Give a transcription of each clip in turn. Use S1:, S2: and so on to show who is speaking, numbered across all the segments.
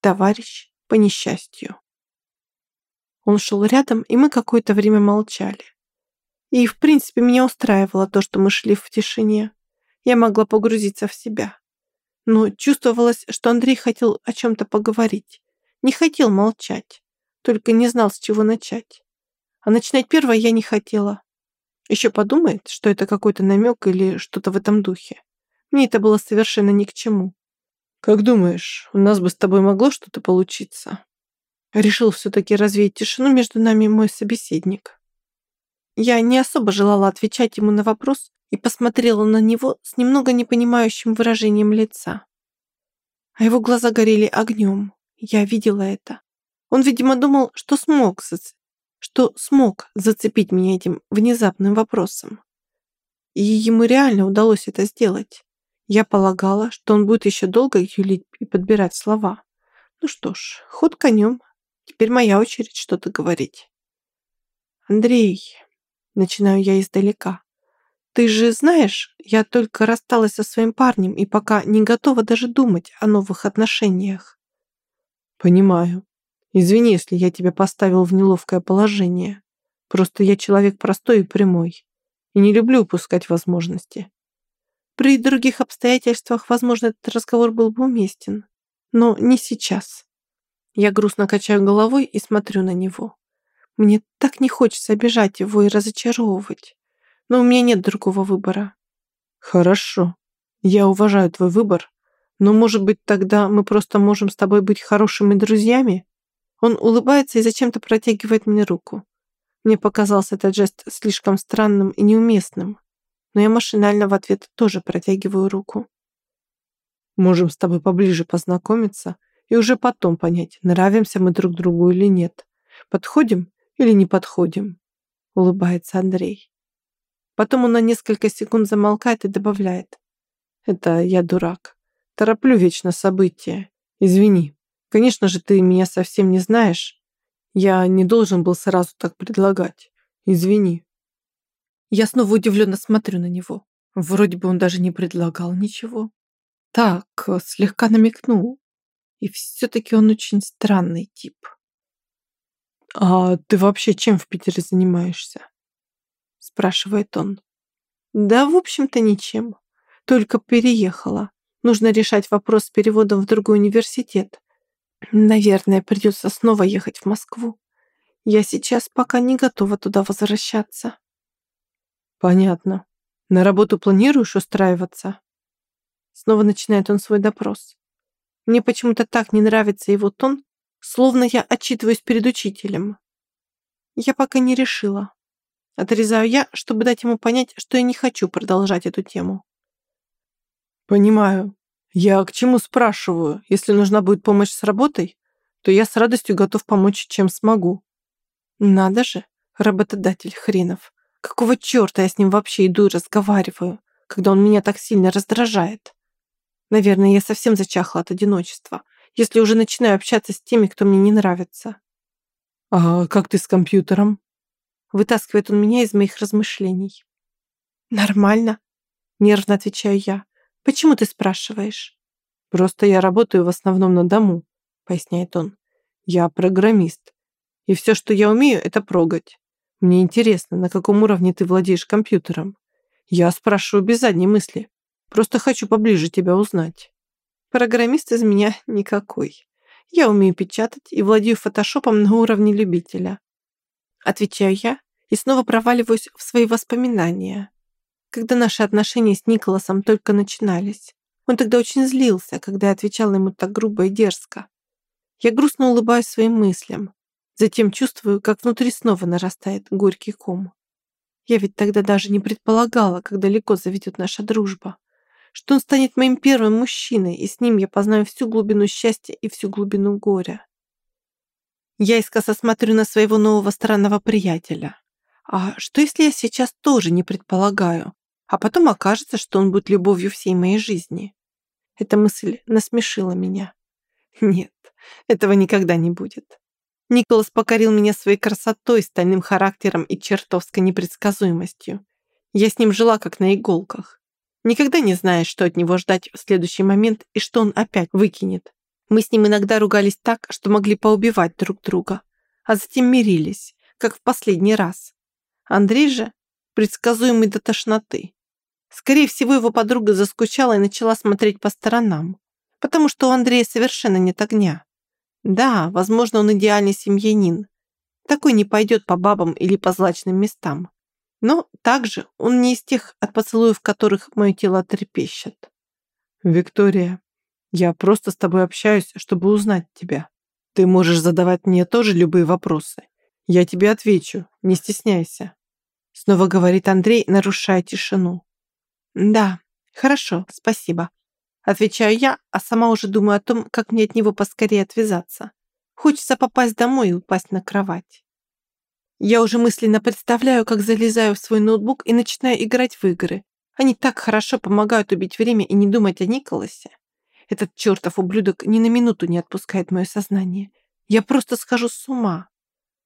S1: товарищ по несчастью. Он шел рядом, и мы какое-то время молчали. И, в принципе, меня устраивало то, что мы шли в тишине. Я могла погрузиться в себя. Но чувствовалось, что Андрей хотел о чем-то поговорить. Не хотел молчать, только не знал, с чего начать. А начинать первое я не хотела. Еще подумает, что это какой-то намек или что-то в этом духе. Мне это было совершенно ни к чему. «Как думаешь, у нас бы с тобой могло что-то получиться?» Решил все-таки развеять тишину между нами мой собеседник. Я не особо желала отвечать ему на вопрос и посмотрела на него с немного непонимающим выражением лица. А его глаза горели огнем. Я видела это. Он, видимо, думал, что смог, зац... что смог зацепить меня этим внезапным вопросом. И ему реально удалось это сделать. Я полагала, что он будет еще долго юлить и подбирать слова. Ну что ж, ход конем. Теперь моя очередь что-то говорить. Андрей, начинаю я издалека. Ты же знаешь, я только рассталась со своим парнем и пока не готова даже думать о новых отношениях. Понимаю. Извини, если я тебя поставил в неловкое положение. Просто я человек простой и прямой. И не люблю упускать возможности. При других обстоятельствах, возможно, этот разговор был бы уместен. Но не сейчас. Я грустно качаю головой и смотрю на него. Мне так не хочется обижать его и разочаровывать. Но у меня нет другого выбора. Хорошо. Я уважаю твой выбор. Но, может быть, тогда мы просто можем с тобой быть хорошими друзьями? Он улыбается и зачем-то протягивает мне руку. Мне показался этот жест слишком странным и неуместным но я машинально в ответ тоже протягиваю руку. Можем с тобой поближе познакомиться и уже потом понять, нравимся мы друг другу или нет. Подходим или не подходим? Улыбается Андрей. Потом он на несколько секунд замолкает и добавляет. Это я дурак. Тороплю вечно события. Извини. Конечно же, ты меня совсем не знаешь. Я не должен был сразу так предлагать. Извини. Я снова удивленно смотрю на него. Вроде бы он даже не предлагал ничего. Так, слегка намекнул. И все-таки он очень странный тип. «А ты вообще чем в Питере занимаешься?» Спрашивает он. «Да, в общем-то, ничем. Только переехала. Нужно решать вопрос с переводом в другой университет. Наверное, придется снова ехать в Москву. Я сейчас пока не готова туда возвращаться». Понятно. На работу планируешь устраиваться? Снова начинает он свой допрос. Мне почему-то так не нравится его тон, словно я отчитываюсь перед учителем. Я пока не решила. Отрезаю я, чтобы дать ему понять, что я не хочу продолжать эту тему. Понимаю. Я к чему спрашиваю? Если нужна будет помощь с работой, то я с радостью готов помочь, чем смогу. Надо же, работодатель хренов. Какого черта я с ним вообще иду и разговариваю, когда он меня так сильно раздражает? Наверное, я совсем зачахла от одиночества, если уже начинаю общаться с теми, кто мне не нравится. «А как ты с компьютером?» Вытаскивает он меня из моих размышлений. «Нормально», — нервно отвечаю я. «Почему ты спрашиваешь?» «Просто я работаю в основном на дому», — поясняет он. «Я программист, и все, что я умею, это прогать. Мне интересно, на каком уровне ты владеешь компьютером. Я спрашиваю без задней мысли. Просто хочу поближе тебя узнать. Программист из меня никакой. Я умею печатать и владею фотошопом на уровне любителя. Отвечаю я и снова проваливаюсь в свои воспоминания. Когда наши отношения с Николасом только начинались. Он тогда очень злился, когда я отвечала ему так грубо и дерзко. Я грустно улыбаюсь своим мыслям. Затем чувствую, как внутри снова нарастает горький ком. Я ведь тогда даже не предполагала, как далеко заведет наша дружба. Что он станет моим первым мужчиной, и с ним я познаю всю глубину счастья и всю глубину горя. Я искоса смотрю на своего нового странного приятеля. А что, если я сейчас тоже не предполагаю, а потом окажется, что он будет любовью всей моей жизни? Эта мысль насмешила меня. Нет, этого никогда не будет. Николас покорил меня своей красотой, стальным характером и чертовской непредсказуемостью. Я с ним жила как на иголках. Никогда не знаешь, что от него ждать в следующий момент и что он опять выкинет. Мы с ним иногда ругались так, что могли поубивать друг друга, а затем мирились, как в последний раз. Андрей же предсказуемый до тошноты. Скорее всего, его подруга заскучала и начала смотреть по сторонам, потому что у Андрея совершенно нет огня. Да, возможно, он идеальный семьянин. Такой не пойдет по бабам или по злачным местам. Но также он не из тех, от поцелуев которых мое тело трепещет. «Виктория, я просто с тобой общаюсь, чтобы узнать тебя. Ты можешь задавать мне тоже любые вопросы. Я тебе отвечу, не стесняйся». Снова говорит Андрей, нарушая тишину. «Да, хорошо, спасибо». Отвечаю я, а сама уже думаю о том, как мне от него поскорее отвязаться. Хочется попасть домой и упасть на кровать. Я уже мысленно представляю, как залезаю в свой ноутбук и начинаю играть в игры. Они так хорошо помогают убить время и не думать о Николасе. Этот чертов ублюдок ни на минуту не отпускает мое сознание. Я просто схожу с ума.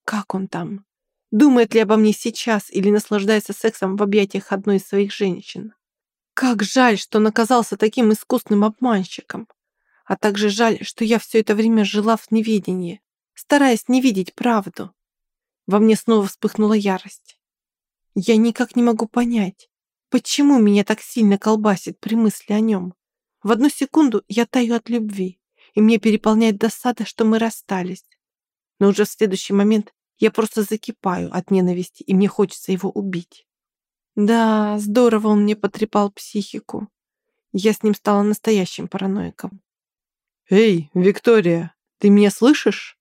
S1: Как он там? Думает ли обо мне сейчас или наслаждается сексом в объятиях одной из своих женщин? Как жаль, что он оказался таким искусным обманщиком. А также жаль, что я все это время жила в неведении, стараясь не видеть правду. Во мне снова вспыхнула ярость. Я никак не могу понять, почему меня так сильно колбасит при мысли о нем. В одну секунду я таю от любви, и мне переполняет досада, что мы расстались. Но уже в следующий момент я просто закипаю от ненависти, и мне хочется его убить. Да, здорово он мне потрепал психику. Я с ним стала настоящим параноиком. «Эй, Виктория, ты меня слышишь?»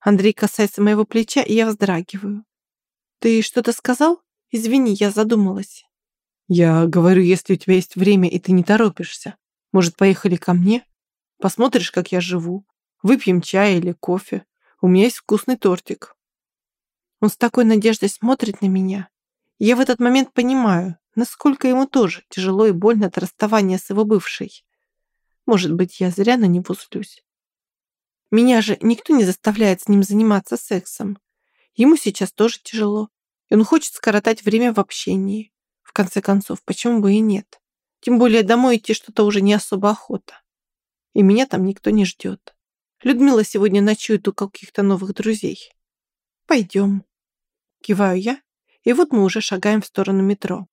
S1: Андрей касается моего плеча, и я вздрагиваю. «Ты что-то сказал? Извини, я задумалась». «Я говорю, если у тебя есть время, и ты не торопишься. Может, поехали ко мне? Посмотришь, как я живу. Выпьем чай или кофе. У меня есть вкусный тортик. Он с такой надеждой смотрит на меня. Я в этот момент понимаю, насколько ему тоже тяжело и больно от расставания с его бывшей. Может быть, я зря на него злюсь. Меня же никто не заставляет с ним заниматься сексом. Ему сейчас тоже тяжело, и он хочет скоротать время в общении. В конце концов, почему бы и нет? Тем более домой идти что-то уже не особо охота. И меня там никто не ждет. Людмила сегодня ночует у каких-то новых друзей. Пойдем. Киваю я, и вот мы уже шагаем в сторону метро.